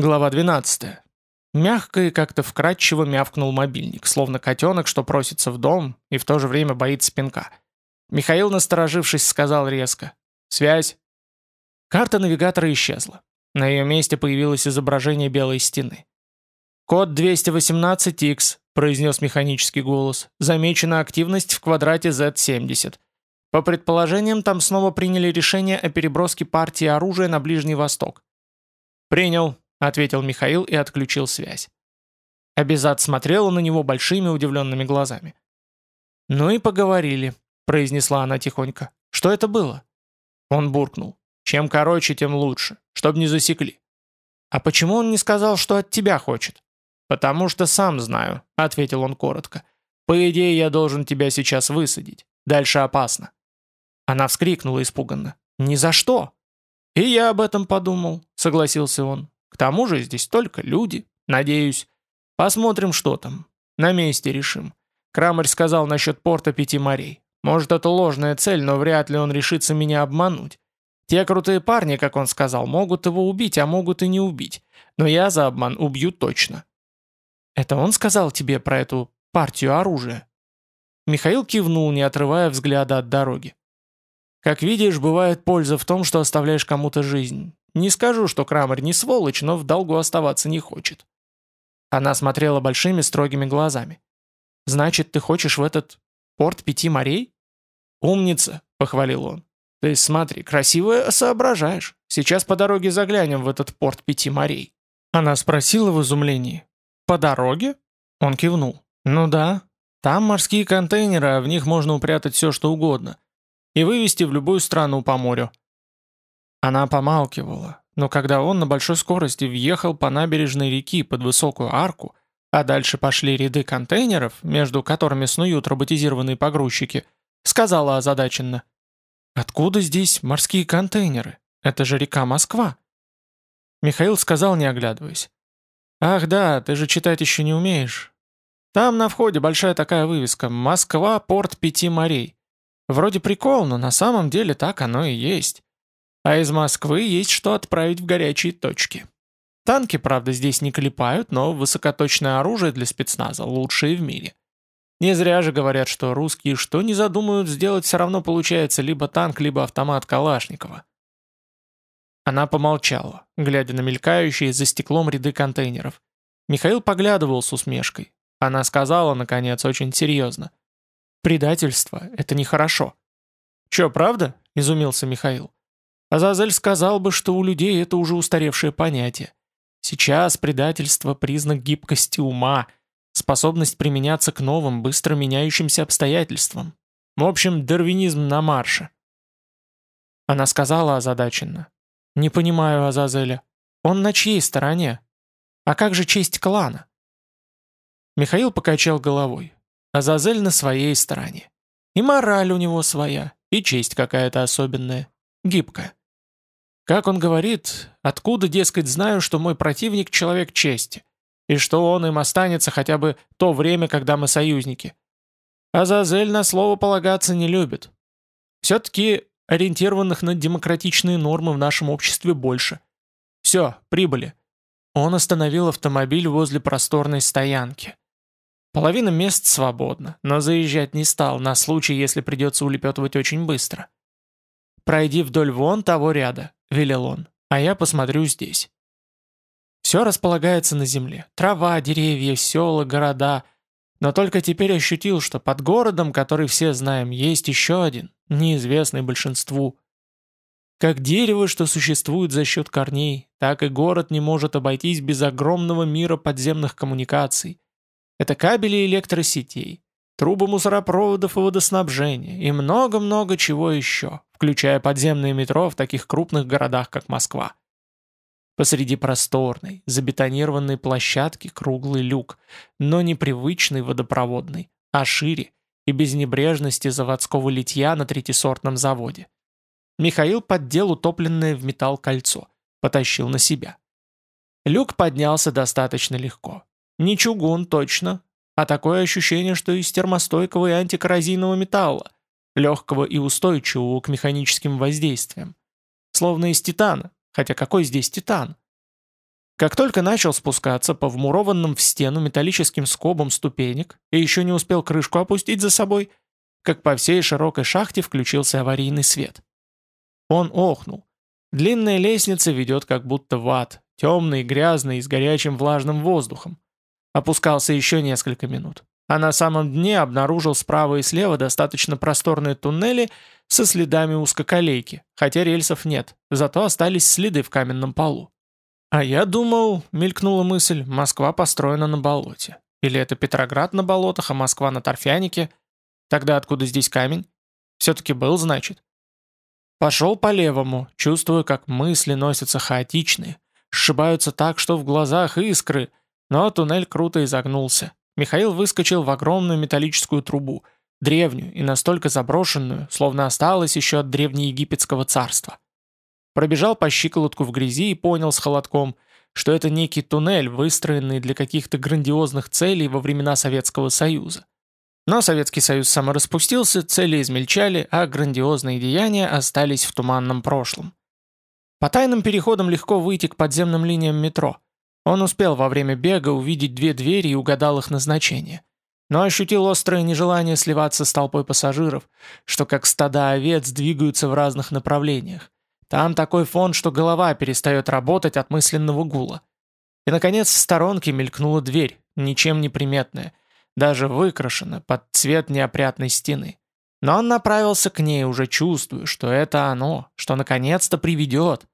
Глава 12. Мягко и как-то вкрадчиво мявкнул мобильник, словно котенок, что просится в дом и в то же время боится пинка. Михаил, насторожившись, сказал резко. «Связь». Карта навигатора исчезла. На ее месте появилось изображение белой стены. «Код 218X», — произнес механический голос. «Замечена активность в квадрате Z70. По предположениям, там снова приняли решение о переброске партии оружия на Ближний Восток». «Принял», ответил Михаил и отключил связь. Абизад смотрела на него большими удивленными глазами. «Ну и поговорили», — произнесла она тихонько. «Что это было?» Он буркнул. «Чем короче, тем лучше, чтоб не засекли». «А почему он не сказал, что от тебя хочет?» «Потому что сам знаю», — ответил он коротко. «По идее, я должен тебя сейчас высадить. Дальше опасно». Она вскрикнула испуганно. «Ни за что!» «И я об этом подумал», — согласился он. К тому же здесь только люди, надеюсь. Посмотрим, что там. На месте решим. Крамарь сказал насчет порта Пяти морей. Может, это ложная цель, но вряд ли он решится меня обмануть. Те крутые парни, как он сказал, могут его убить, а могут и не убить. Но я за обман убью точно. Это он сказал тебе про эту партию оружия? Михаил кивнул, не отрывая взгляда от дороги. Как видишь, бывает польза в том, что оставляешь кому-то жизнь. Не скажу, что Крамер не сволочь, но в долгу оставаться не хочет. Она смотрела большими строгими глазами. «Значит, ты хочешь в этот порт пяти морей?» «Умница», — похвалил он. «Ты смотри, красиво соображаешь. Сейчас по дороге заглянем в этот порт пяти морей». Она спросила в изумлении. «По дороге?» Он кивнул. «Ну да. Там морские контейнеры, а в них можно упрятать все, что угодно. И вывести в любую страну по морю. Она помалкивала, но когда он на большой скорости въехал по набережной реки под высокую арку, а дальше пошли ряды контейнеров, между которыми снуют роботизированные погрузчики, сказала озадаченно. «Откуда здесь морские контейнеры? Это же река Москва». Михаил сказал, не оглядываясь. «Ах да, ты же читать еще не умеешь. Там на входе большая такая вывеска «Москва, порт пяти морей». Вроде прикол, но на самом деле так оно и есть. А из Москвы есть что отправить в горячие точки. Танки, правда, здесь не клепают, но высокоточное оружие для спецназа лучшее в мире. Не зря же говорят, что русские что не задумают сделать, все равно получается либо танк, либо автомат Калашникова. Она помолчала, глядя на мелькающие за стеклом ряды контейнеров. Михаил поглядывал с усмешкой. Она сказала, наконец, очень серьезно. «Предательство — это нехорошо». «Че, правда?» — изумился Михаил. Азазель сказал бы, что у людей это уже устаревшее понятие. Сейчас предательство – признак гибкости ума, способность применяться к новым, быстро меняющимся обстоятельствам. В общем, дарвинизм на марше. Она сказала озадаченно. «Не понимаю Азазеля. Он на чьей стороне? А как же честь клана?» Михаил покачал головой. Азазель на своей стороне. И мораль у него своя, и честь какая-то особенная, гибкая. Как он говорит, откуда, дескать, знаю, что мой противник — человек чести, и что он им останется хотя бы то время, когда мы союзники. Азазель на слово полагаться не любит. Все-таки ориентированных на демократичные нормы в нашем обществе больше. Все, прибыли. Он остановил автомобиль возле просторной стоянки. Половина мест свободна, но заезжать не стал, на случай, если придется улепетывать очень быстро. «Пройди вдоль вон того ряда», — велел он, — «а я посмотрю здесь». Все располагается на земле. Трава, деревья, села, города. Но только теперь ощутил, что под городом, который все знаем, есть еще один, неизвестный большинству. Как дерево, что существует за счет корней, так и город не может обойтись без огромного мира подземных коммуникаций. Это кабели электросетей, трубы мусоропроводов и водоснабжения, и много-много чего еще, включая подземное метро в таких крупных городах, как Москва. Посреди просторной, забетонированной площадки круглый люк, но непривычный водопроводный, а шире и без небрежности заводского литья на третисортном заводе. Михаил поддел утопленное в металл кольцо, потащил на себя. Люк поднялся достаточно легко. Не чугун точно, а такое ощущение, что из термостойкого и антикоррозийного металла, легкого и устойчивого к механическим воздействиям. Словно из титана, хотя какой здесь титан? Как только начал спускаться по вмурованным в стену металлическим скобам ступенек и еще не успел крышку опустить за собой, как по всей широкой шахте включился аварийный свет. Он охнул. Длинная лестница ведет как будто в ад, темный, грязный и с горячим влажным воздухом. Опускался еще несколько минут. А на самом дне обнаружил справа и слева достаточно просторные туннели со следами узкоколейки, хотя рельсов нет, зато остались следы в каменном полу. А я думал, мелькнула мысль, Москва построена на болоте. Или это Петроград на болотах, а Москва на торфянике? Тогда откуда здесь камень? Все-таки был, значит. Пошел по левому, чувствуя, как мысли носятся хаотичные, сшибаются так, что в глазах искры, но туннель круто изогнулся. Михаил выскочил в огромную металлическую трубу, древнюю и настолько заброшенную, словно осталась еще от древнеегипетского царства. Пробежал по щиколотку в грязи и понял с холодком, что это некий туннель, выстроенный для каких-то грандиозных целей во времена Советского Союза. Но Советский Союз самораспустился, цели измельчали, а грандиозные деяния остались в туманном прошлом. По тайным переходам легко выйти к подземным линиям метро. Он успел во время бега увидеть две двери и угадал их назначение. Но ощутил острое нежелание сливаться с толпой пассажиров, что как стада овец двигаются в разных направлениях. Там такой фон, что голова перестает работать от мысленного гула. И, наконец, в сторонке мелькнула дверь, ничем не приметная, даже выкрашена под цвет неопрятной стены. Но он направился к ней, уже чувствуя, что это оно, что наконец-то приведет.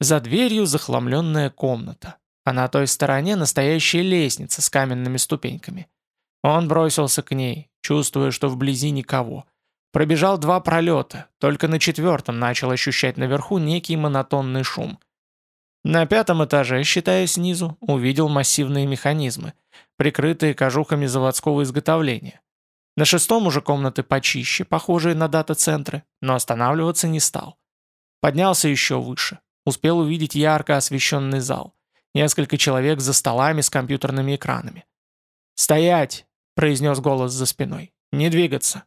За дверью захламленная комната, а на той стороне настоящая лестница с каменными ступеньками. Он бросился к ней, чувствуя, что вблизи никого. Пробежал два пролета, только на четвертом начал ощущать наверху некий монотонный шум. На пятом этаже, считая снизу, увидел массивные механизмы, прикрытые кожухами заводского изготовления. На шестом уже комнаты почище, похожие на дата-центры, но останавливаться не стал. Поднялся еще выше, Успел увидеть ярко освещенный зал. Несколько человек за столами с компьютерными экранами. «Стоять!» – произнес голос за спиной. «Не двигаться!»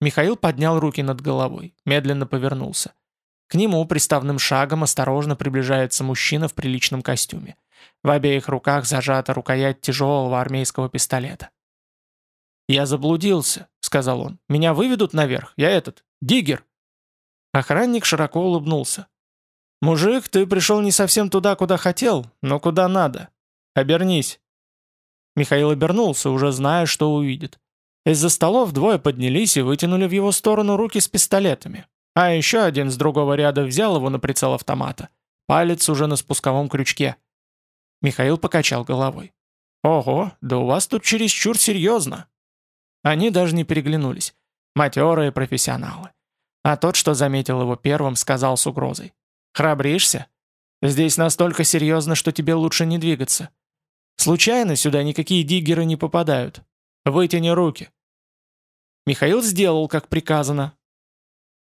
Михаил поднял руки над головой, медленно повернулся. К нему приставным шагом осторожно приближается мужчина в приличном костюме. В обеих руках зажата рукоять тяжелого армейского пистолета. «Я заблудился», — сказал он. «Меня выведут наверх. Я этот, диггер». Охранник широко улыбнулся. «Мужик, ты пришел не совсем туда, куда хотел, но куда надо. Обернись». Михаил обернулся, уже зная, что увидит. Из-за столов двое поднялись и вытянули в его сторону руки с пистолетами. А еще один с другого ряда взял его на прицел автомата. Палец уже на спусковом крючке. Михаил покачал головой. «Ого, да у вас тут чересчур серьезно». Они даже не переглянулись. Матерые профессионалы. А тот, что заметил его первым, сказал с угрозой. Храбришься? Здесь настолько серьезно, что тебе лучше не двигаться. Случайно сюда никакие диггеры не попадают. Вытяни руки». Михаил сделал, как приказано.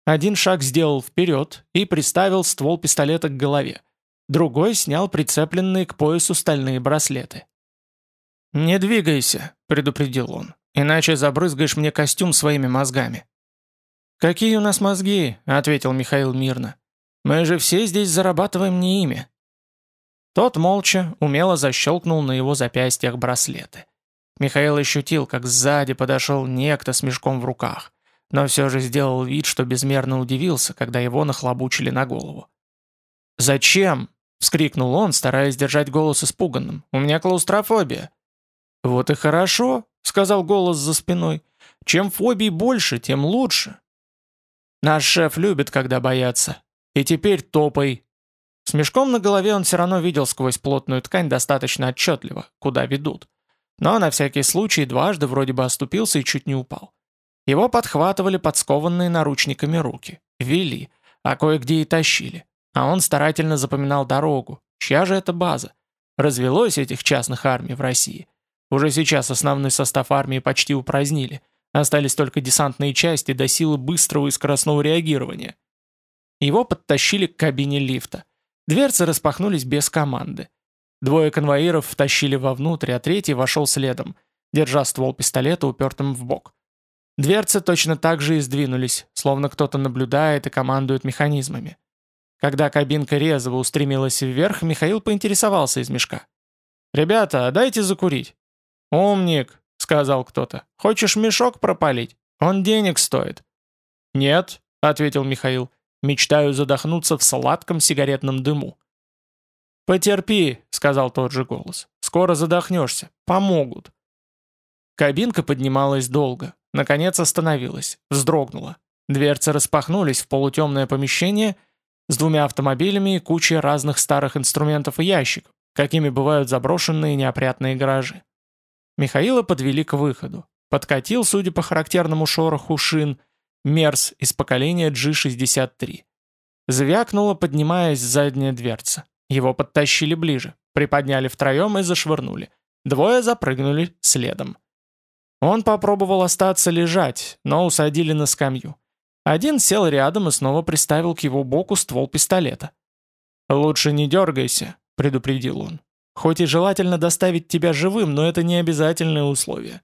Один шаг сделал вперед и приставил ствол пистолета к голове. Другой снял прицепленные к поясу стальные браслеты. «Не двигайся», — предупредил он, — «иначе забрызгаешь мне костюм своими мозгами». «Какие у нас мозги?» — ответил Михаил мирно. Мы же все здесь зарабатываем не ими». Тот молча, умело защелкнул на его запястьях браслеты. Михаил ощутил, как сзади подошел некто с мешком в руках, но все же сделал вид, что безмерно удивился, когда его нахлобучили на голову. «Зачем?» — вскрикнул он, стараясь держать голос испуганным. «У меня клаустрофобия». «Вот и хорошо», — сказал голос за спиной. «Чем фобий больше, тем лучше». «Наш шеф любит, когда боятся. И теперь топай. С мешком на голове он все равно видел сквозь плотную ткань достаточно отчетливо, куда ведут. Но на всякий случай дважды вроде бы оступился и чуть не упал. Его подхватывали подскованные наручниками руки. Вели, а кое-где и тащили. А он старательно запоминал дорогу. Чья же это база? Развелось этих частных армий в России. Уже сейчас основной состав армии почти упразднили. Остались только десантные части до силы быстрого и скоростного реагирования. Его подтащили к кабине лифта. Дверцы распахнулись без команды. Двое конвоиров втащили вовнутрь, а третий вошел следом, держа ствол пистолета упертым в бок. Дверцы точно так же и сдвинулись, словно кто-то наблюдает и командует механизмами. Когда кабинка резво устремилась вверх, Михаил поинтересовался из мешка. «Ребята, дайте закурить». «Умник», — сказал кто-то. «Хочешь мешок пропалить? Он денег стоит». «Нет», — ответил Михаил. «Мечтаю задохнуться в сладком сигаретном дыму». «Потерпи», — сказал тот же голос. «Скоро задохнешься. Помогут». Кабинка поднималась долго. Наконец остановилась. Вздрогнула. Дверцы распахнулись в полутемное помещение с двумя автомобилями и кучей разных старых инструментов и ящиков, какими бывают заброшенные неопрятные гаражи. Михаила подвели к выходу. Подкатил, судя по характерному шороху шин, Мерс из поколения G63. Звякнула, поднимаясь задняя дверца. Его подтащили ближе, приподняли втроем и зашвырнули. Двое запрыгнули следом. Он попробовал остаться лежать, но усадили на скамью. Один сел рядом и снова приставил к его боку ствол пистолета. «Лучше не дергайся», — предупредил он. «Хоть и желательно доставить тебя живым, но это не обязательное условие».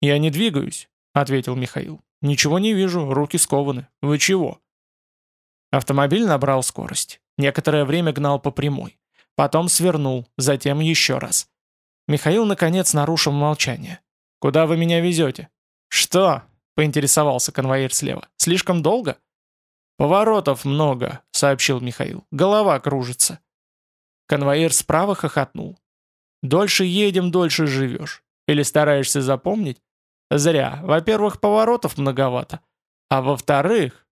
«Я не двигаюсь», — ответил Михаил. «Ничего не вижу, руки скованы. Вы чего?» Автомобиль набрал скорость. Некоторое время гнал по прямой. Потом свернул, затем еще раз. Михаил, наконец, нарушил молчание. «Куда вы меня везете?» «Что?» — поинтересовался конвоир слева. «Слишком долго?» «Поворотов много», — сообщил Михаил. «Голова кружится». Конвоир справа хохотнул. «Дольше едем, дольше живешь. Или стараешься запомнить? Зря. Во-первых, поворотов многовато. А во-вторых...»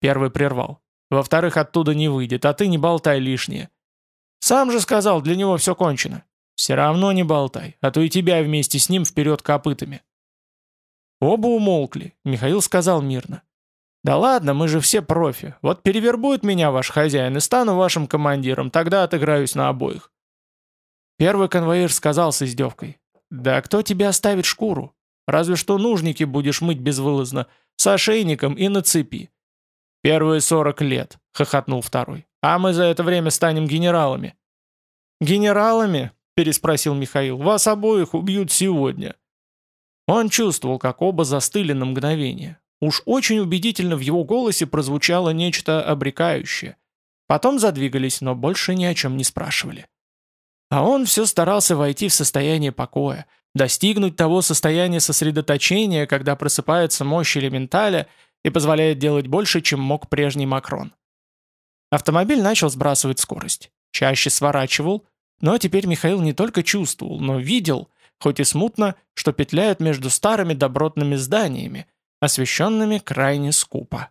Первый прервал. «Во-вторых, оттуда не выйдет, а ты не болтай лишнее». «Сам же сказал, для него все кончено». «Все равно не болтай, а то и тебя вместе с ним вперед копытами». Оба умолкли, Михаил сказал мирно. «Да ладно, мы же все профи. Вот перевербует меня ваш хозяин и стану вашим командиром, тогда отыграюсь на обоих». Первый конвоир сказал с издевкой. «Да кто тебе оставит шкуру? Разве что нужники будешь мыть безвылазно, с ошейником и на цепи». «Первые сорок лет», — хохотнул второй. «А мы за это время станем генералами». «Генералами?» — переспросил Михаил. «Вас обоих убьют сегодня». Он чувствовал, как оба застыли на мгновение. Уж очень убедительно в его голосе прозвучало нечто обрекающее. Потом задвигались, но больше ни о чем не спрашивали. А он все старался войти в состояние покоя, достигнуть того состояния сосредоточения, когда просыпается мощь элементаля и позволяет делать больше, чем мог прежний Макрон. Автомобиль начал сбрасывать скорость. Чаще сворачивал, но теперь Михаил не только чувствовал, но видел, хоть и смутно, что петляют между старыми добротными зданиями, освещенными крайне скупо.